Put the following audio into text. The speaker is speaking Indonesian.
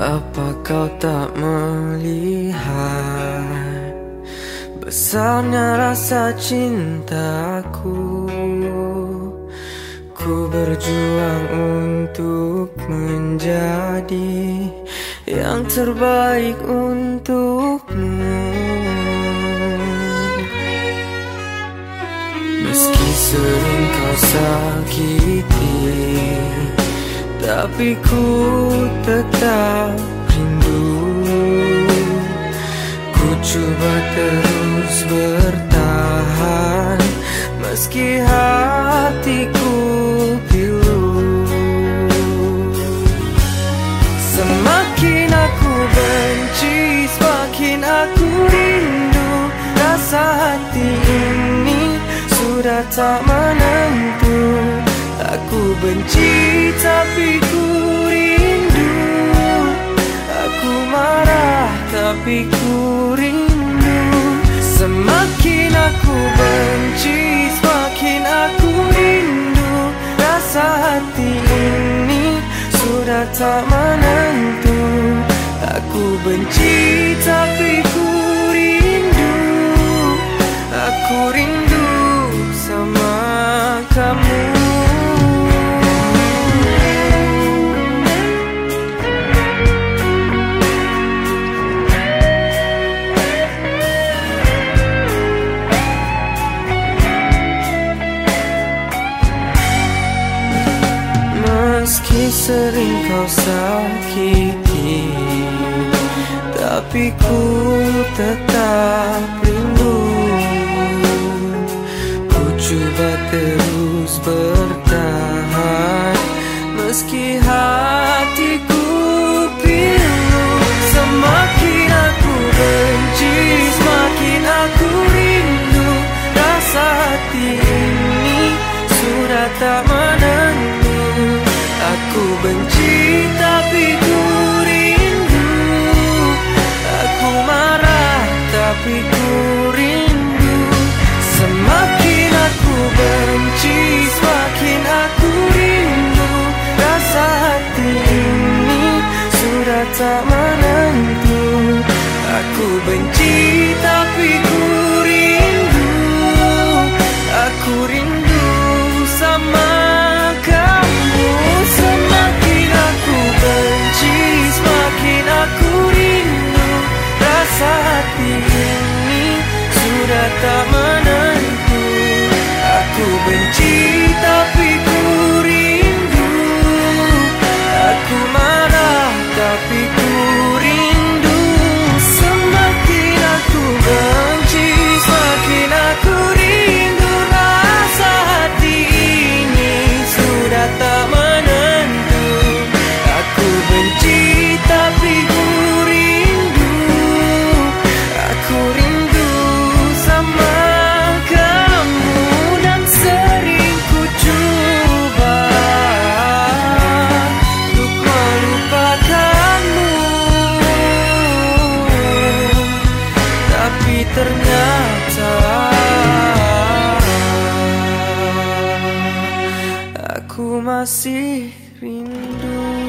Apa kau tak melihat Besarnya rasa cintaku? Ku berjuang untuk menjadi Yang terbaik untukmu. Meski sering kau sakiti Tapi ku tetap rindu. Ku coba terus bertahan Meski hatiku pilu. Semakin aku benci Semakin aku rindu. Rasa hati ini sudah tak menentu Aku benci tapi ku rindu. Aku marah tapi ku rindu. Semakin aku benci Semakin aku rindu. Rasa hati ini sudah tak menentu. Aku benci tapi ku rindu. Aku rindu sama kamu sering kau sakiti. Tapi ku tetap rindu. Ku coba terus bertahan. Meski hatiku pilu Semakin aku benci Semakin aku rindu. Rasa hati ini sudah tak tapi rindu. Semakin aku benci Semakin aku rindu. Rasa hati ini sudah tak menentu. Aku benci pertama ternyata aku masih rindu.